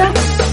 Adam.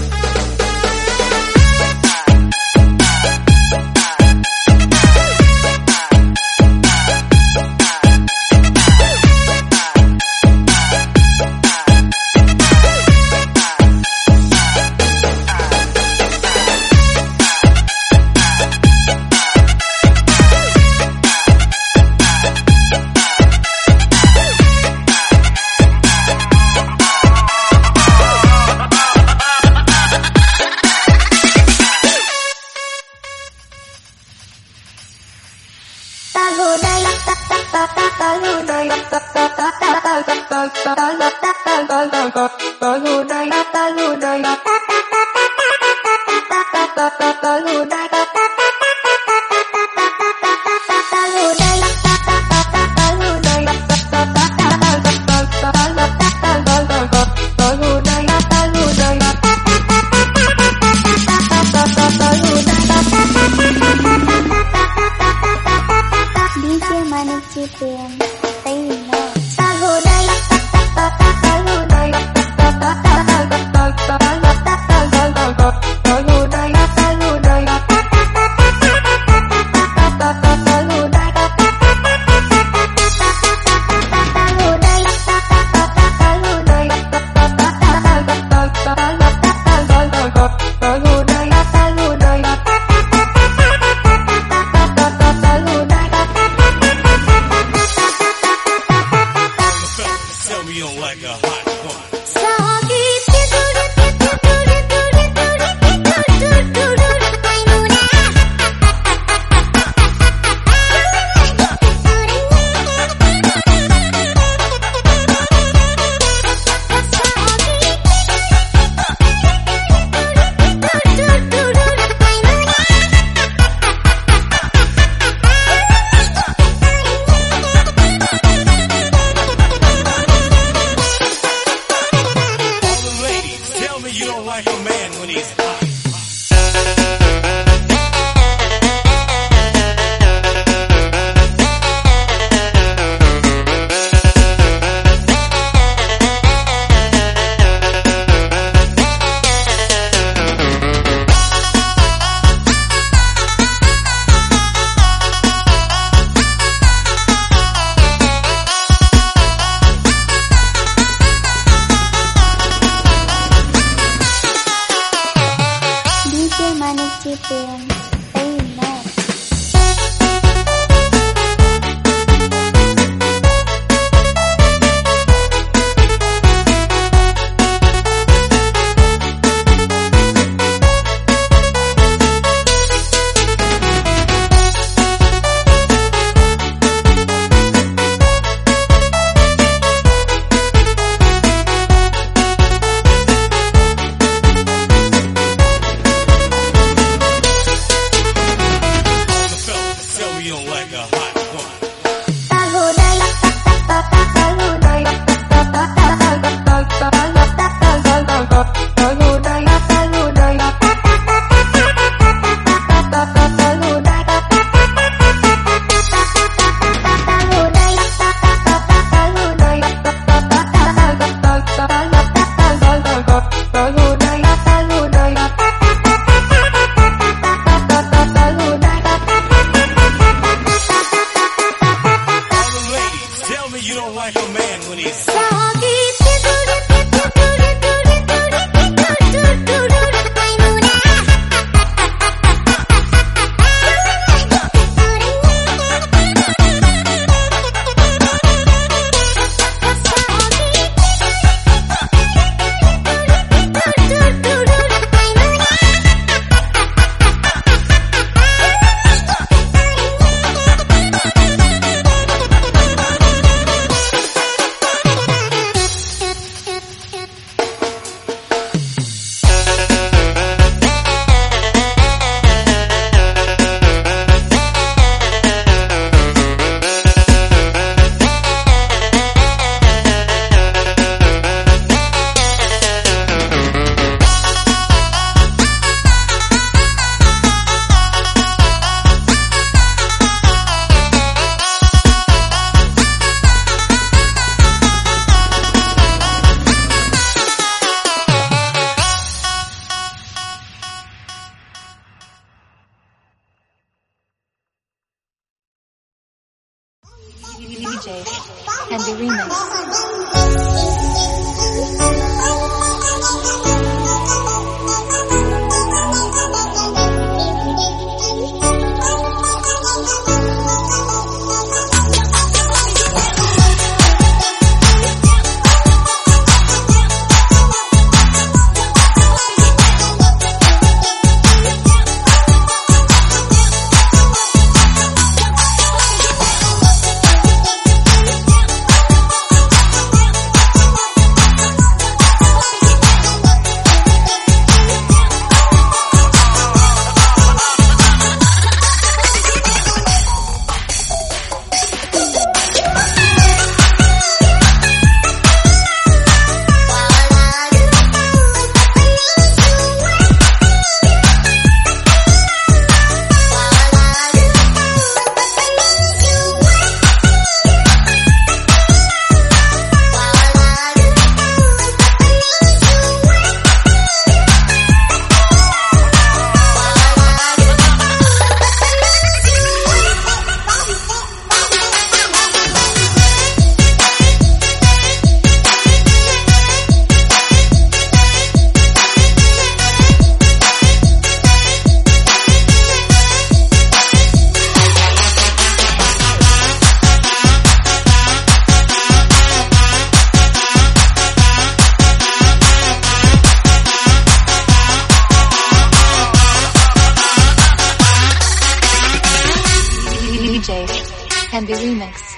can be remixed.